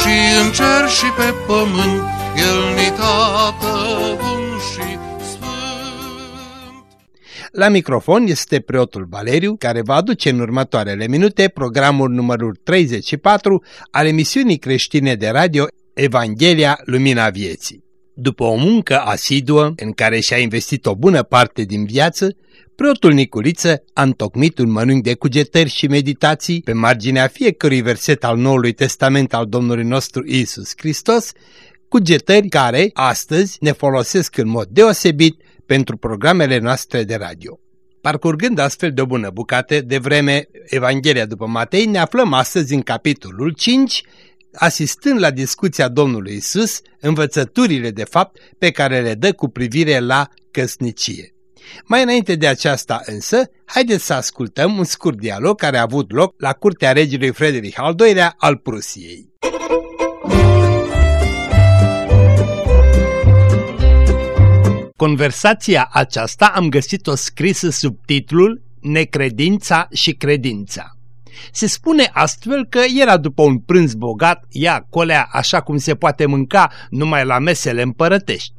și în cer și pe pământ, El ni tată bun și sfânt. La microfon este preotul Valeriu, care va aduce în următoarele minute programul numărul 34 al emisiunii creștine de radio Evanghelia Lumina Vieții. După o muncă asiduă în care și-a investit o bună parte din viață, preotul Niculiță a întocmit un mănânc de cugetări și meditații pe marginea fiecărui verset al Noului Testament al Domnului nostru Isus Hristos, cugetări care astăzi ne folosesc în mod deosebit pentru programele noastre de radio. Parcurgând astfel de o bună bucată de vreme Evanghelia după Matei, ne aflăm astăzi în capitolul 5, asistând la discuția Domnului Isus, învățăturile de fapt pe care le dă cu privire la căsnicie. Mai înainte de aceasta însă, haideți să ascultăm un scurt dialog care a avut loc la curtea regelui Frederic al II-lea al Prusiei. Conversația aceasta am găsit-o scrisă sub titlul Necredința și credința. Se spune astfel că era după un prânz bogat, ea colea așa cum se poate mânca numai la mesele împărătești.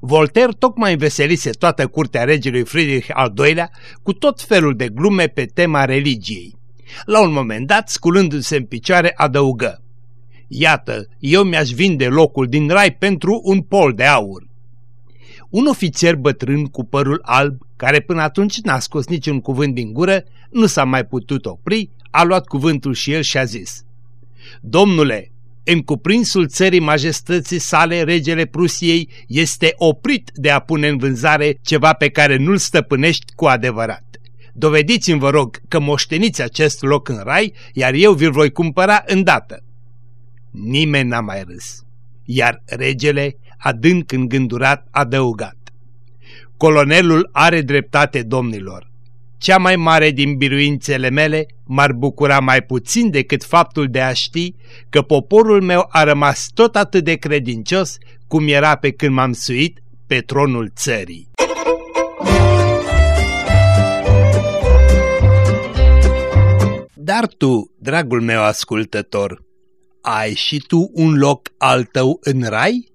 Voltaire tocmai înveselise toată curtea regelui Friedrich al II-lea cu tot felul de glume pe tema religiei. La un moment dat, sculându-se în picioare, adăugă Iată, eu mi-aș vinde locul din rai pentru un pol de aur. Un ofițer bătrân cu părul alb, care până atunci n-a scos niciun cuvânt din gură, nu s-a mai putut opri, a luat cuvântul și el și a zis Domnule, în cuprinsul țării majestății sale, regele Prusiei este oprit de a pune în vânzare ceva pe care nu-l stăpânești cu adevărat. Dovediți-mi, vă rog, că moșteniți acest loc în rai, iar eu vi-l voi cumpăra îndată. Nimeni n-a mai râs, iar regele, adânc îngândurat, adăugat. Colonelul are dreptate, domnilor. Cea mai mare din biruințele mele m-ar bucura mai puțin decât faptul de a ști că poporul meu a rămas tot atât de credincios cum era pe când m-am suit pe tronul țării. Dar tu, dragul meu ascultător, ai și tu un loc al tău în rai?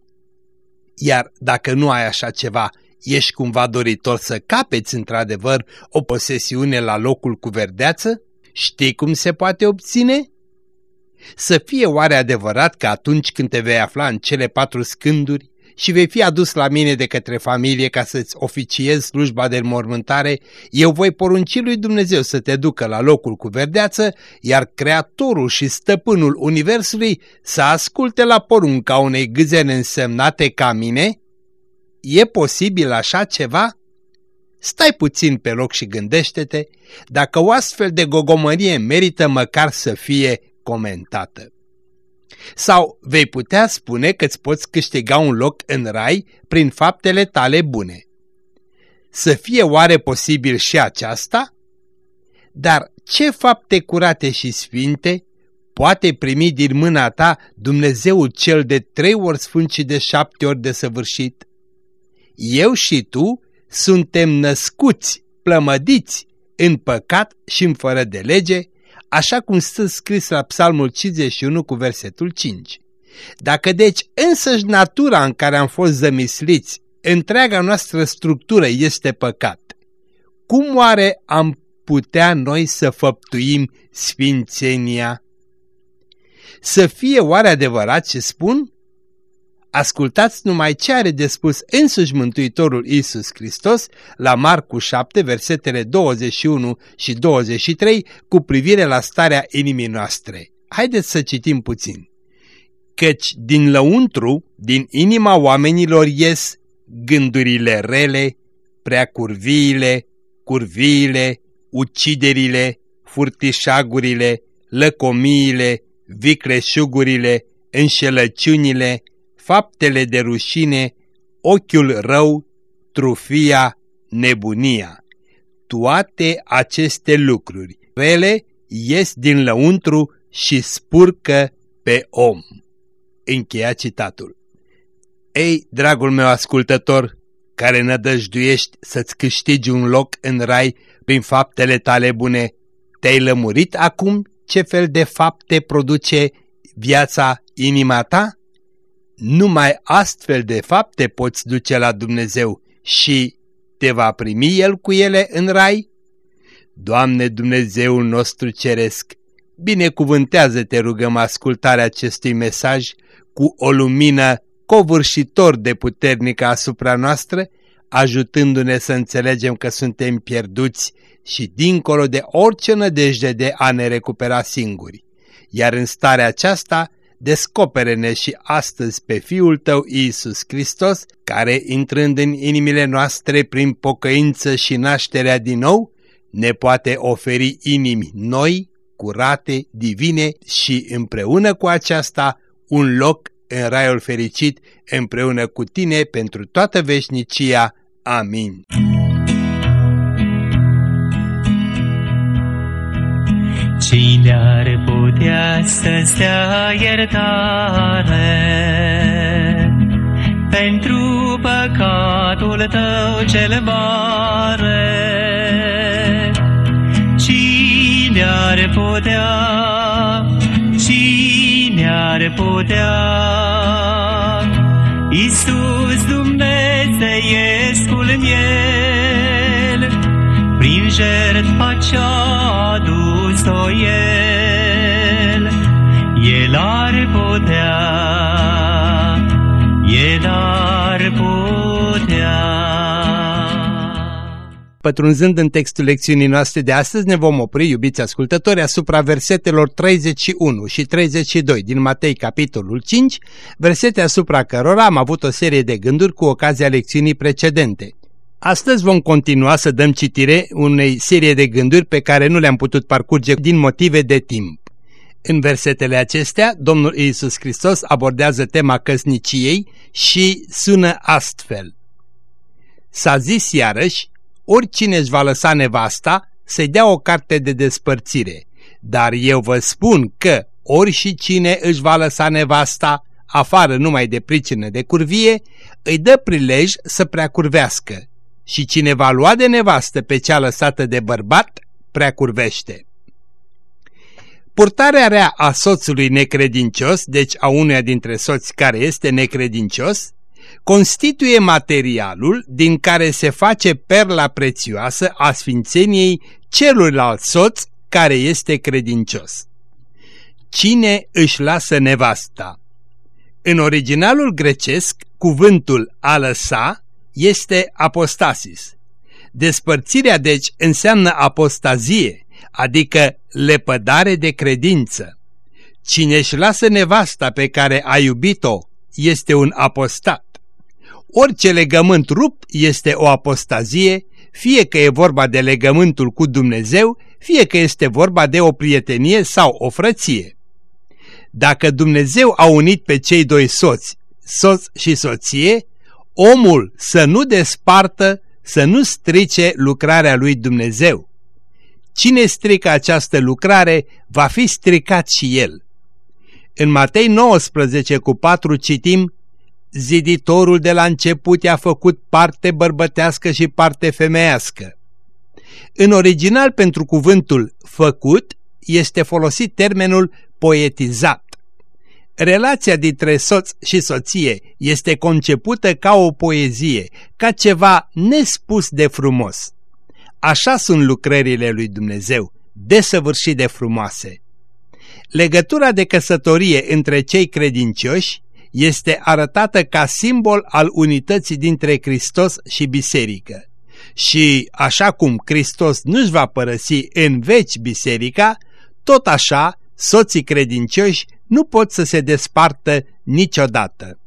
Iar dacă nu ai așa ceva, Ești cumva doritor să capeți într-adevăr o posesiune la locul cu verdeață? Știi cum se poate obține? Să fie oare adevărat că atunci când te vei afla în cele patru scânduri și vei fi adus la mine de către familie ca să-ți oficiezi slujba de înmormântare, eu voi porunci lui Dumnezeu să te ducă la locul cu verdeață, iar Creatorul și Stăpânul Universului să asculte la porunca unei gâzene însemnate ca mine E posibil așa ceva? Stai puțin pe loc și gândește-te dacă o astfel de gogomărie merită măcar să fie comentată. Sau vei putea spune că îți poți câștiga un loc în rai prin faptele tale bune. Să fie oare posibil și aceasta? Dar ce fapte curate și sfinte poate primi din mâna ta Dumnezeul cel de trei ori sfânt și de șapte ori desăvârșit? eu și tu suntem născuți, plămădiți în păcat și în fără de lege, așa cum stă scris la Psalmul 51 cu versetul 5. Dacă deci însăși natura în care am fost zămisliți, întreaga noastră structură este păcat, cum oare am putea noi să făptuim sfințenia? Să fie oare adevărat ce spun? Ascultați numai ce are de spus însuși Mântuitorul Isus Hristos la Marcu 7, versetele 21 și 23 cu privire la starea inimii noastre. Haideți să citim puțin. Căci din lăuntru, din inima oamenilor ies gândurile rele, prea curviile, curviile, uciderile, furtișagurile, lăcomiile, vicleșugurile, înșelăciunile, faptele de rușine, ochiul rău, trufia, nebunia. Toate aceste lucruri rele ies din lăuntru și spurcă pe om. Încheia citatul. Ei, dragul meu ascultător, care nădăjduiești să-ți câștigi un loc în rai prin faptele tale bune, te-ai lămurit acum ce fel de fapte produce viața inima ta? Numai astfel de fapte poți duce la Dumnezeu și te va primi El cu ele în rai? Doamne Dumnezeul nostru ceresc, binecuvântează-te rugăm ascultarea acestui mesaj cu o lumină covârșitor de puternică asupra noastră, ajutându-ne să înțelegem că suntem pierduți și dincolo de orice nădejde de a ne recupera singuri. Iar în starea aceasta, descopere-ne și astăzi pe Fiul Tău Iisus Hristos, care, intrând în inimile noastre prin pocăință și nașterea din nou, ne poate oferi inimi noi, curate, divine și împreună cu aceasta un loc în raiul fericit împreună cu tine pentru toată veșnicia. Amin. Cine ar putea să-ți dea iertare pentru păcatul tău cel mare? Cine ar putea, cine ar putea, Iisus Dumnezeiescul miel, prin jertfa ce-a adus-o El, El ar putea, El ar putea. Pătrunzând în textul lecțiunii noastre de astăzi, ne vom opri, iubiți ascultători, asupra versetelor 31 și 32 din Matei, capitolul 5, versete asupra cărora am avut o serie de gânduri cu ocazia lecțiunii precedente. Astăzi vom continua să dăm citire unei serie de gânduri pe care nu le-am putut parcurge din motive de timp. În versetele acestea, Domnul Iisus Hristos abordează tema căsniciei și sună astfel. S-a zis iarăși, oricine își va lăsa nevasta să-i dea o carte de despărțire, dar eu vă spun că ori și cine își va lăsa nevasta, afară numai de pricină de curvie, îi dă prilej să preacurvească și cine va lua de nevastă pe cea lăsată de bărbat, preacurvește. Purtarea rea a soțului necredincios, deci a unuia dintre soți care este necredincios, constituie materialul din care se face perla prețioasă a sfințeniei celuilalt soț care este credincios. Cine își lasă nevasta? În originalul grecesc, cuvântul a lăsa este apostasis. Despărțirea deci înseamnă apostazie, adică lepădare de credință. Cine își lasă nevasta pe care a iubit-o este un apostat. Orice legământ rupt este o apostazie, fie că e vorba de legământul cu Dumnezeu, fie că este vorba de o prietenie sau o frăție. Dacă Dumnezeu a unit pe cei doi soți, soț și soție, omul să nu despartă, să nu strice lucrarea lui Dumnezeu. Cine strică această lucrare, va fi stricat și el. În Matei 19 cu 4 citim, Ziditorul de la început i-a făcut parte bărbătească și parte femeiască. În original pentru cuvântul făcut este folosit termenul poetizat. Relația dintre soț și soție este concepută ca o poezie, ca ceva nespus de frumos. Așa sunt lucrările lui Dumnezeu, desăvârșit de frumoase. Legătura de căsătorie între cei credincioși este arătată ca simbol al unității dintre Hristos și biserică. Și așa cum Hristos nu-și va părăsi în veci biserica, tot așa soții credincioși nu pot să se despartă niciodată.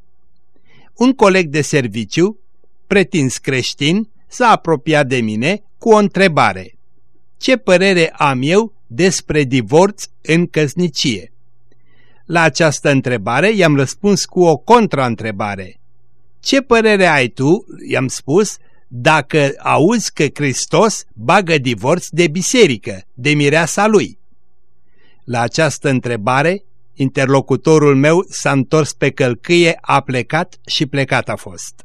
Un coleg de serviciu, pretins creștin, s-a apropiat de mine cu o întrebare. Ce părere am eu despre divorț în căsnicie? La această întrebare i-am răspuns cu o contraîntrebare. Ce părere ai tu, i-am spus, dacă auzi că Hristos bagă divorț de biserică, de mireasa lui? La această întrebare, interlocutorul meu s-a întors pe călcâie, a plecat și plecat a fost.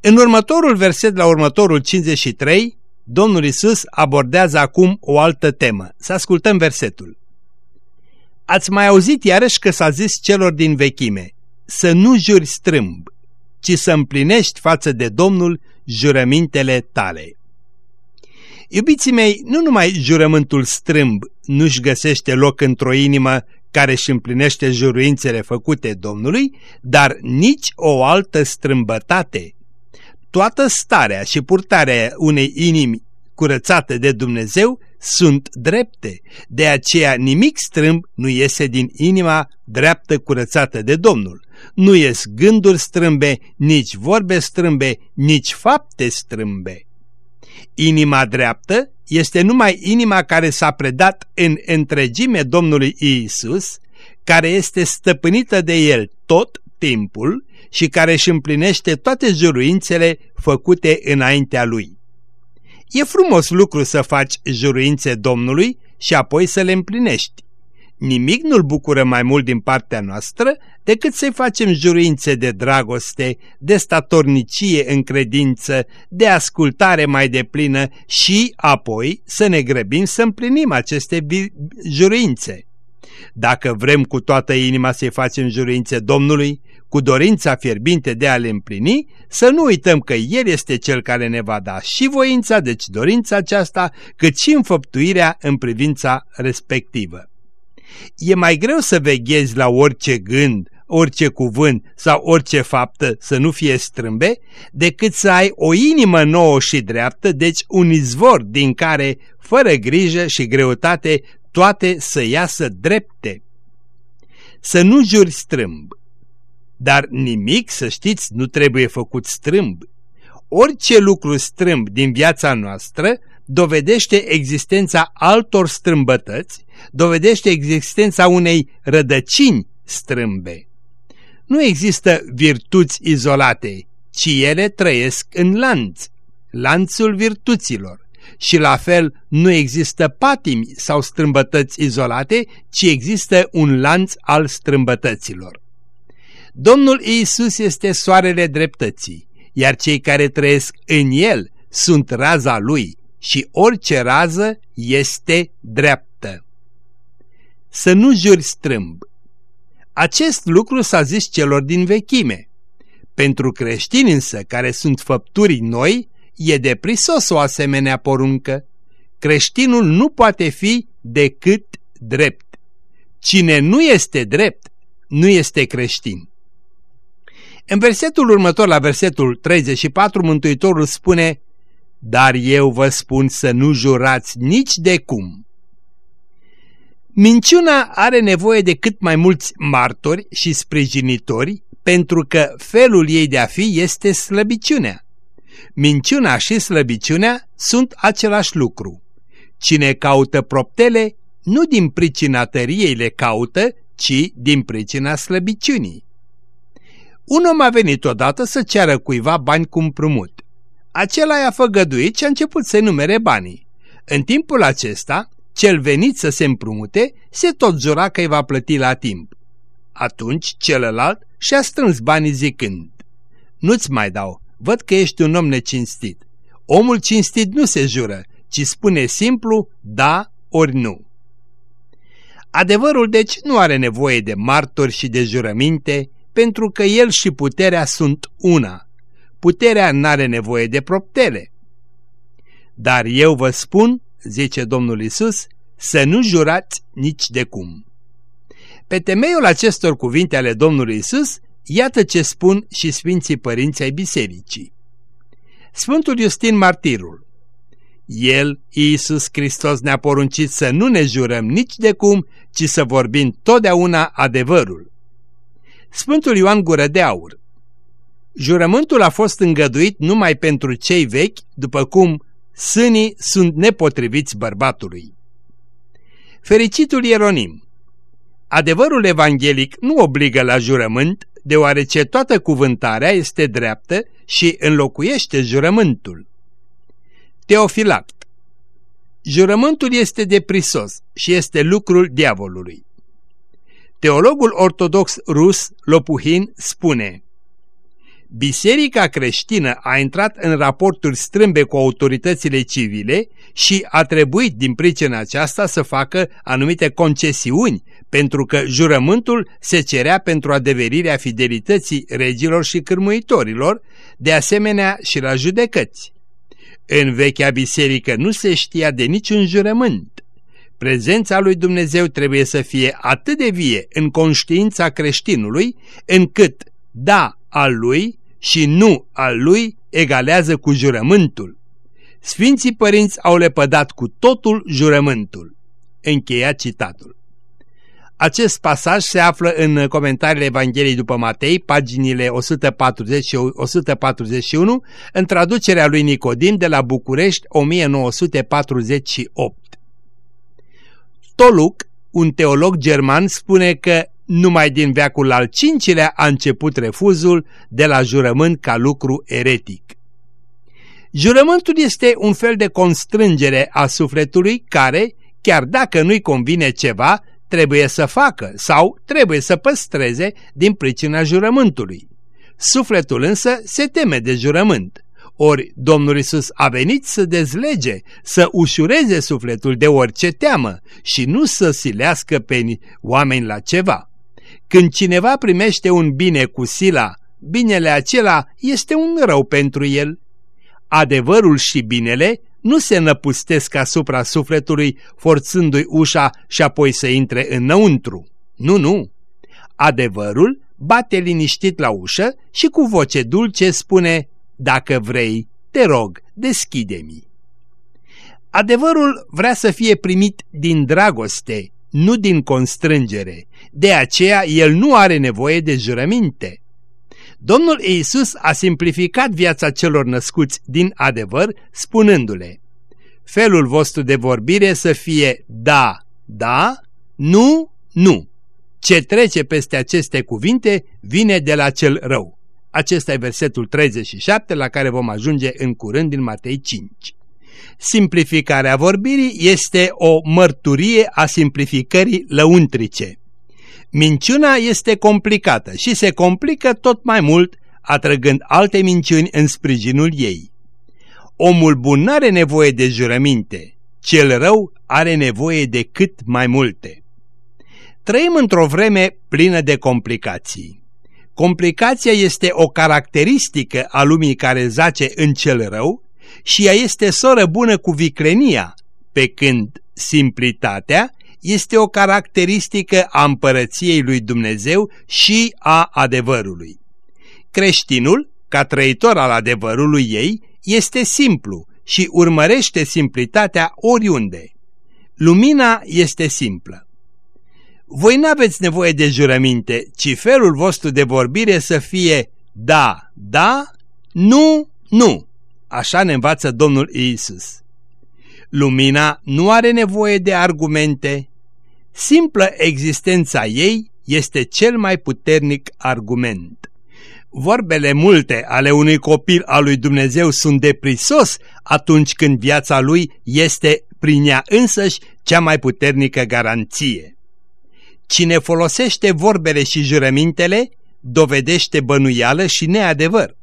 În următorul verset, la următorul 53, Domnul Isus abordează acum o altă temă. Să ascultăm versetul. Ați mai auzit iarăși că s-a zis celor din vechime, să nu juri strâmb, ci să împlinești față de Domnul jurămintele tale. Iubiții mei, nu numai jurământul strâmb nu-și găsește loc într-o inimă care își împlinește juruințele făcute Domnului, dar nici o altă strâmbătate. Toată starea și purtarea unei inimi curățate de Dumnezeu sunt drepte, de aceea nimic strâmb nu iese din inima dreaptă curățată de Domnul. Nu ies gânduri strâmbe, nici vorbe strâmbe, nici fapte strâmbe. Inima dreaptă este numai inima care s-a predat în întregime Domnului Iisus, care este stăpânită de El tot timpul și care își împlinește toate juruințele făcute înaintea Lui. E frumos lucru să faci juruințe Domnului și apoi să le împlinești. Nimic nu-l bucură mai mult din partea noastră decât să-i facem juruințe de dragoste, de statornicie în credință, de ascultare mai deplină și apoi să ne grăbim să împlinim aceste juruințe. Dacă vrem cu toată inima să-i facem juruințe Domnului, cu dorința fierbinte de a le împlini, să nu uităm că El este Cel care ne va da și voința, deci dorința aceasta, cât și înfăptuirea în privința respectivă. E mai greu să veghezi la orice gând, orice cuvânt sau orice faptă să nu fie strâmbe, decât să ai o inimă nouă și dreaptă, deci un izvor din care, fără grijă și greutate, toate să iasă drepte. Să nu juri strâmb, dar nimic, să știți, nu trebuie făcut strâmb. Orice lucru strâmb din viața noastră dovedește existența altor strâmbătăți, dovedește existența unei rădăcini strâmbe. Nu există virtuți izolate, ci ele trăiesc în lanț, lanțul virtuților. Și la fel nu există patimi sau strâmbătăți izolate, ci există un lanț al strâmbătăților. Domnul Iisus este soarele dreptății, iar cei care trăiesc în El sunt raza Lui și orice rază este dreaptă. Să nu juri strâmb. Acest lucru s-a zis celor din vechime. Pentru creștini însă, care sunt făpturii noi, e deprisos o asemenea poruncă. Creștinul nu poate fi decât drept. Cine nu este drept, nu este creștin. În versetul următor, la versetul 34, Mântuitorul spune Dar eu vă spun să nu jurați nici de cum. Minciuna are nevoie de cât mai mulți martori și sprijinitori pentru că felul ei de a fi este slăbiciunea. Minciuna și slăbiciunea sunt același lucru. Cine caută proptele, nu din pricina tăriei le caută, ci din pricina slăbiciunii. Un om a venit odată să ceară cuiva bani cu împrumut. Acela i-a făgăduit și a început să numere banii. În timpul acesta, cel venit să se împrumute se tot jura că îi va plăti la timp. Atunci celălalt și-a strâns banii zicând, Nu-ți mai dau, văd că ești un om necinstit. Omul cinstit nu se jură, ci spune simplu da ori nu. Adevărul deci nu are nevoie de martori și de jurăminte, pentru că el și puterea sunt una. Puterea n-are nevoie de proptele. Dar eu vă spun, zice Domnul Isus, să nu jurați nici de cum. Pe temeiul acestor cuvinte ale Domnului Isus, iată ce spun și Sfinții Părinți ai Bisericii. Sfântul Justin Martirul El, Iisus Hristos, ne-a poruncit să nu ne jurăm nici de cum, ci să vorbim totdeauna adevărul. Sfântul Ioan Gură de Aur Jurământul a fost îngăduit numai pentru cei vechi, după cum sânii sunt nepotriviți bărbatului. Fericitul Ieronim Adevărul evanghelic nu obligă la jurământ, deoarece toată cuvântarea este dreaptă și înlocuiește jurământul. Teofilact Jurământul este deprisos și este lucrul diavolului. Teologul ortodox rus Lopuhin spune Biserica creștină a intrat în raporturi strâmbe cu autoritățile civile și a trebuit din pricina aceasta să facă anumite concesiuni, pentru că jurământul se cerea pentru adeverirea fidelității regilor și cârmuitorilor, de asemenea și la judecăți. În vechea biserică nu se știa de niciun jurământ. Prezența lui Dumnezeu trebuie să fie atât de vie în conștiința creștinului, încât da al lui și nu al lui egalează cu jurământul. Sfinții părinți au lepădat cu totul jurământul. Încheia citatul. Acest pasaj se află în comentariile Evangheliei după Matei, paginile 140 și 141, în traducerea lui Nicodim de la București, 1948. Toluc, un teolog german, spune că numai din veacul al cincilea a început refuzul de la jurământ ca lucru eretic. Jurământul este un fel de constrângere a sufletului care, chiar dacă nu-i convine ceva, trebuie să facă sau trebuie să păstreze din pricina jurământului. Sufletul însă se teme de jurământ. Ori Domnul Isus a venit să dezlege, să ușureze sufletul de orice teamă și nu să silească pe oameni la ceva. Când cineva primește un bine cu sila, binele acela este un rău pentru el. Adevărul și binele nu se năpustesc asupra sufletului forțându-i ușa și apoi să intre înăuntru. Nu, nu. Adevărul bate liniștit la ușă și cu voce dulce spune, dacă vrei, te rog, deschide-mi. Adevărul vrea să fie primit din dragoste, nu din constrângere. De aceea el nu are nevoie de jurăminte. Domnul Iisus a simplificat viața celor născuți din adevăr spunându-le Felul vostru de vorbire să fie da, da, nu, nu. Ce trece peste aceste cuvinte vine de la cel rău. Acesta e versetul 37 la care vom ajunge în curând din Matei 5. Simplificarea vorbirii este o mărturie a simplificării lăuntrice. Minciuna este complicată și se complică tot mai mult, atrăgând alte minciuni în sprijinul ei. Omul bun nu are nevoie de jurăminte, cel rău are nevoie de cât mai multe. Trăim într-o vreme plină de complicații. Complicația este o caracteristică a lumii care zace în cel rău și ea este soră bună cu viclenia, pe când simplitatea este o caracteristică a împărăției lui Dumnezeu și a adevărului. Creștinul, ca trăitor al adevărului ei, este simplu și urmărește simplitatea oriunde. Lumina este simplă. Voi n-aveți nevoie de jurăminte, ci felul vostru de vorbire să fie da, da, nu, nu. Așa ne învață Domnul Iisus. Lumina nu are nevoie de argumente. Simplă existența ei este cel mai puternic argument. Vorbele multe ale unui copil al lui Dumnezeu sunt de prisos atunci când viața lui este prin ea însăși cea mai puternică garanție. Cine folosește vorbele și jurămintele, dovedește bănuială și neadevăr.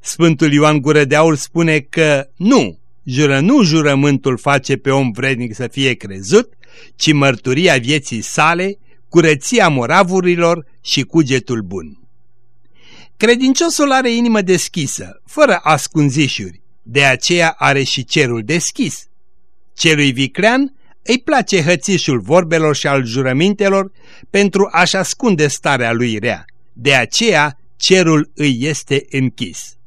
Sfântul Ioan Gură de Aur spune că nu, jură nu jurământul face pe om vrednic să fie crezut, ci mărturia vieții sale, curăția moravurilor și cugetul bun. Credinciosul are inimă deschisă, fără ascunzișuri, de aceea are și cerul deschis. Celui viclean îi place hățișul vorbelor și al jurămintelor pentru a-și ascunde starea lui rea, de aceea cerul îi este închis.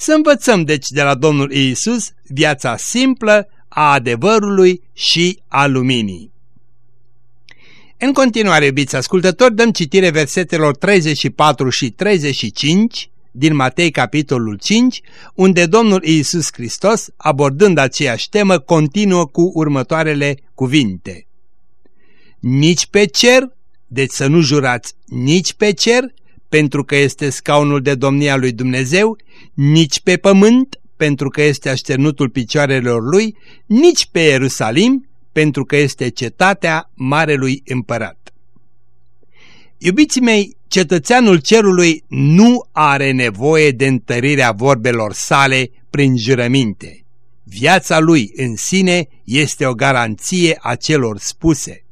Să învățăm deci de la Domnul Iisus viața simplă a adevărului și a luminii. În continuare, iubiți ascultători, dăm citire versetelor 34 și 35 din Matei capitolul 5, unde Domnul Iisus Hristos, abordând aceeași temă, continuă cu următoarele cuvinte. Nici pe cer, deci să nu jurați nici pe cer, pentru că este scaunul de domnia lui Dumnezeu, nici pe pământ, pentru că este așternutul picioarelor lui, nici pe Ierusalim, pentru că este cetatea Marelui Împărat. Iubiții mei, cetățeanul cerului nu are nevoie de întărirea vorbelor sale prin jurăminte. Viața lui în sine este o garanție a celor spuse.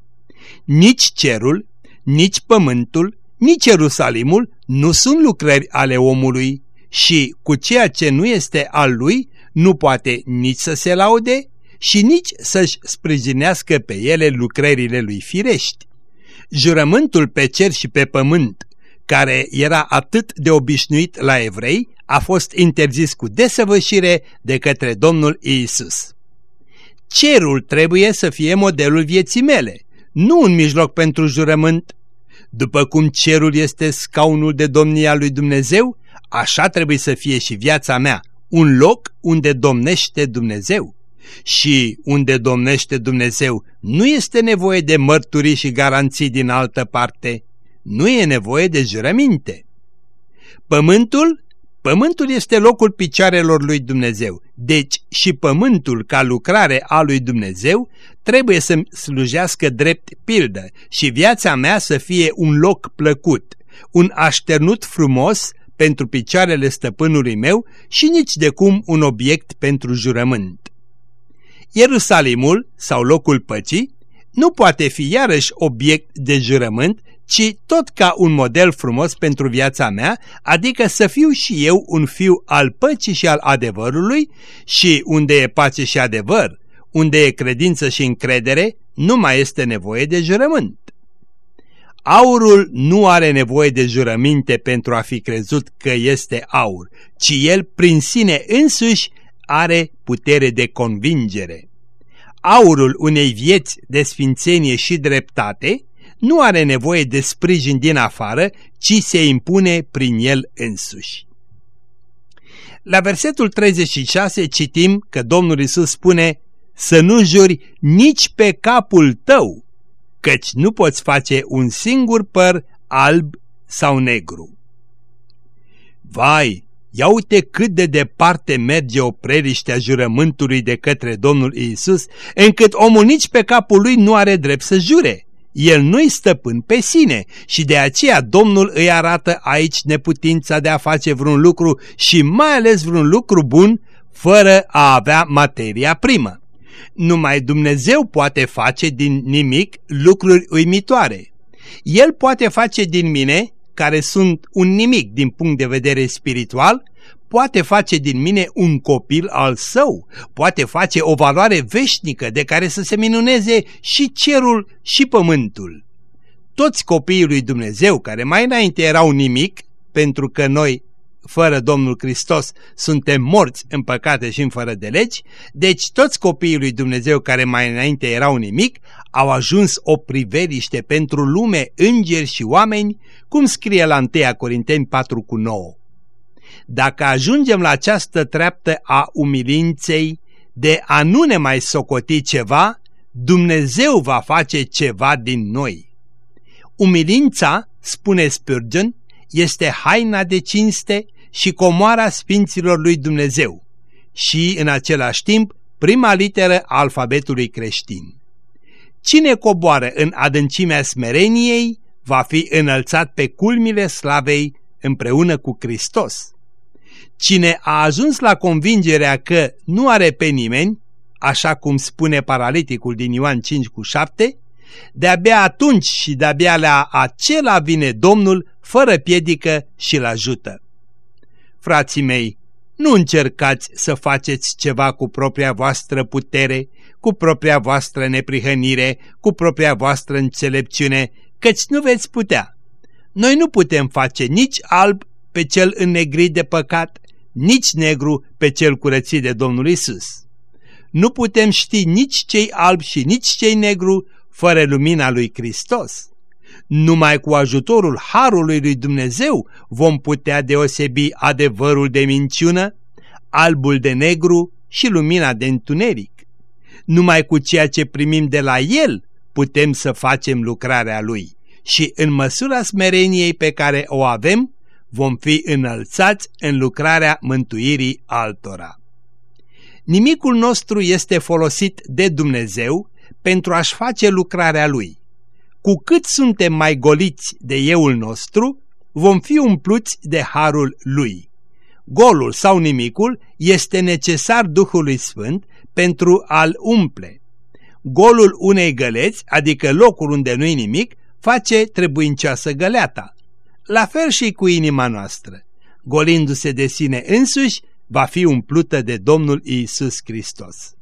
Nici cerul, nici pământul, nici Ierusalimul nu sunt lucrări ale omului și cu ceea ce nu este al lui nu poate nici să se laude și nici să-și sprijinească pe ele lucrările lui firești. Jurământul pe cer și pe pământ, care era atât de obișnuit la evrei, a fost interzis cu desăvârșire de către Domnul Iisus. Cerul trebuie să fie modelul vieții mele, nu un mijloc pentru jurământ. După cum cerul este scaunul de domnia lui Dumnezeu, așa trebuie să fie și viața mea, un loc unde domnește Dumnezeu. Și unde domnește Dumnezeu nu este nevoie de mărturii și garanții din altă parte, nu e nevoie de jurăminte. Pământul? Pământul este locul picioarelor lui Dumnezeu, deci și pământul ca lucrare a lui Dumnezeu trebuie să slujească drept pildă și viața mea să fie un loc plăcut, un așternut frumos pentru picioarele stăpânului meu și nici de cum un obiect pentru jurământ. Ierusalimul, sau locul păcii, nu poate fi iarăși obiect de jurământ, ci tot ca un model frumos pentru viața mea, adică să fiu și eu un fiu al păcii și al adevărului și unde e pace și adevăr, unde e credință și încredere, nu mai este nevoie de jurământ. Aurul nu are nevoie de jurăminte pentru a fi crezut că este aur, ci el prin sine însuși are putere de convingere. Aurul unei vieți de sfințenie și dreptate nu are nevoie de sprijin din afară, ci se impune prin el însuși. La versetul 36 citim că Domnul Isus spune să nu juri nici pe capul tău, căci nu poți face un singur păr alb sau negru. Vai, Ia uite cât de departe merge o preliște a jurământului de către Domnul Iisus, încât omul nici pe capul lui nu are drept să jure. El nu-i stăpân pe sine și de aceea Domnul îi arată aici neputința de a face vreun lucru și mai ales vreun lucru bun fără a avea materia primă. Numai Dumnezeu poate face din nimic lucruri uimitoare. El poate face din mine care sunt un nimic din punct de vedere spiritual, poate face din mine un copil al său, poate face o valoare veșnică de care să se minuneze și cerul și pământul. Toți copiii lui Dumnezeu, care mai înainte erau nimic, pentru că noi fără Domnul Hristos suntem morți în păcate și în fără de legi, deci toți copiii lui Dumnezeu care mai înainte erau nimic au ajuns o priveliște pentru lume, îngeri și oameni, cum scrie la 1 Corinteni 4 cu 9. Dacă ajungem la această treaptă a umilinței de a nu ne mai socoti ceva, Dumnezeu va face ceva din noi. Umilința, spune Spurgeon, este haina de cinste și comoara Sfinților lui Dumnezeu și, în același timp, prima literă a alfabetului creștin. Cine coboară în adâncimea smereniei va fi înălțat pe culmile slavei împreună cu Hristos. Cine a ajuns la convingerea că nu are pe nimeni, așa cum spune paraliticul din Ioan 5 cu 7, de-abia atunci și de-abia la acela vine Domnul fără piedică și-l ajută. Frații mei, nu încercați să faceți ceva cu propria voastră putere, cu propria voastră neprihănire, cu propria voastră înțelepciune, căci nu veți putea. Noi nu putem face nici alb pe cel înnegrit de păcat, nici negru pe cel curățit de Domnul Isus. Nu putem ști nici cei albi și nici cei negru fără lumina lui Hristos. Numai cu ajutorul Harului lui Dumnezeu vom putea deosebi adevărul de minciună, albul de negru și lumina de întuneric. Numai cu ceea ce primim de la El putem să facem lucrarea Lui și în măsura smereniei pe care o avem, vom fi înălțați în lucrarea mântuirii altora. Nimicul nostru este folosit de Dumnezeu pentru a-și face lucrarea Lui. Cu cât suntem mai goliți de euul nostru, vom fi umpluți de harul Lui. Golul sau nimicul este necesar Duhului Sfânt pentru a-l umple. Golul unei găleți, adică locul unde nu-i nimic, face trebuincioasă găleata. La fel și cu inima noastră. Golindu-se de sine însuși, va fi umplută de Domnul Iisus Hristos.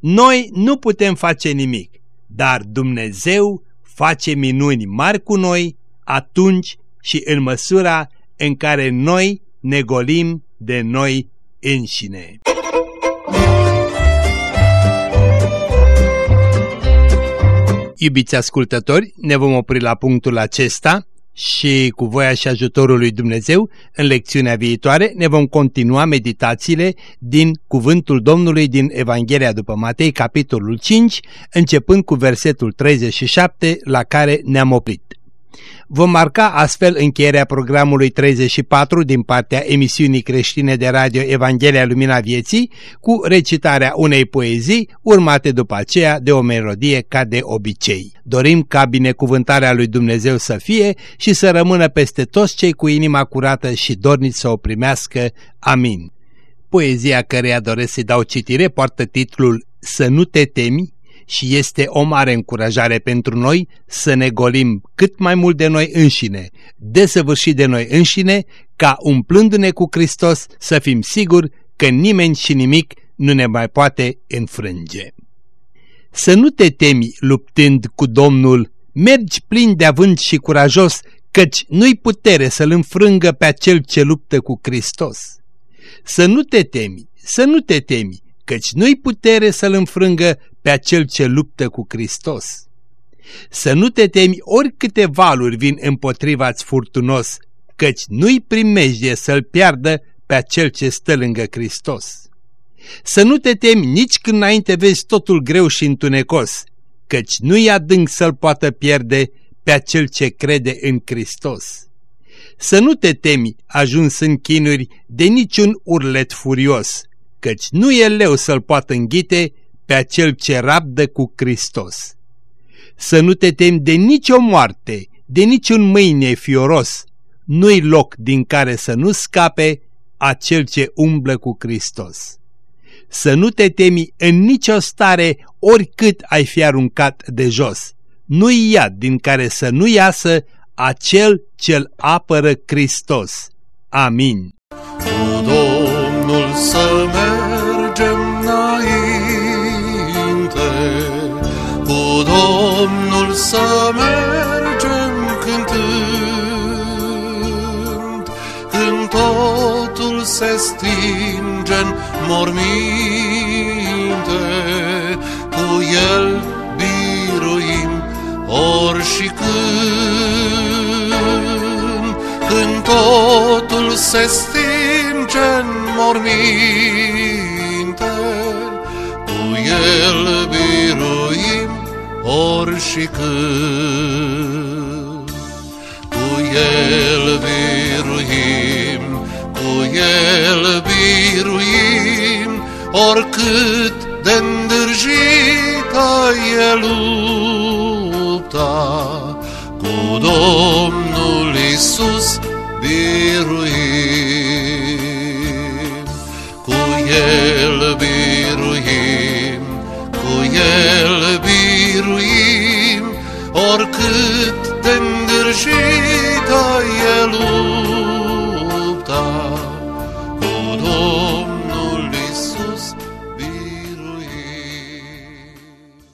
Noi nu putem face nimic, dar Dumnezeu face minuni mari cu noi atunci și în măsura în care noi ne golim de noi înșine. Iubiți ascultători, ne vom opri la punctul acesta și cu voia și ajutorul lui Dumnezeu, în lecțiunea viitoare ne vom continua meditațiile din Cuvântul Domnului din Evanghelia după Matei, capitolul 5, începând cu versetul 37 la care ne-am oprit. Vom marca astfel încheierea programului 34 din partea emisiunii creștine de radio Evanghelia Lumina Vieții cu recitarea unei poezii urmate după aceea de o melodie ca de obicei. Dorim ca binecuvântarea lui Dumnezeu să fie și să rămână peste toți cei cu inima curată și dorniți să o primească. Amin. Poezia căreia doresc să-i dau citire poartă titlul Să nu te temi și este o mare încurajare pentru noi să ne golim cât mai mult de noi înșine, desăvârșit de noi înșine, ca umplându-ne cu Hristos să fim siguri că nimeni și nimic nu ne mai poate înfrânge. Să nu te temi luptând cu Domnul, mergi plin de avânt și curajos, căci nu-i putere să-l înfrângă pe acel ce luptă cu Hristos. Să nu te temi, să nu te temi, căci nu-i putere să-l înfrângă pe acel ce luptă cu Hristos. Să nu te temi oricâte valuri vin împotriva-ți furtunos, căci nu-i primejdie să-l piardă pe acel ce stă lângă Hristos. Să nu te temi nici când înainte vezi totul greu și întunecos, căci nu-i adânc să-l poată pierde pe acel ce crede în Hristos. Să nu te temi ajuns în chinuri de niciun urlet furios, căci nu e leu să-l poată înghite pe acel ce rabdă cu Hristos. Să nu te temi de nicio moarte, de niciun mâine fioros, nu-i loc din care să nu scape acel ce umblă cu Hristos. Să nu te temi în nicio stare oricât ai fi aruncat de jos, nu-i iad din care să nu iasă acel ce-l apără Hristos. Amin. Cu Domnul să mergem să mergem cântând, când totul se stinge în morminte, cu El biruim ori și când, când totul se stinge în morminte, cu El biruim ori și când. Cu El biruim, cu El biruim, oricât de îndârjită e lupta, cu Domnul Isus biruim. Cu El biruim, cu El biruim, oricât de îndârjită e lupta,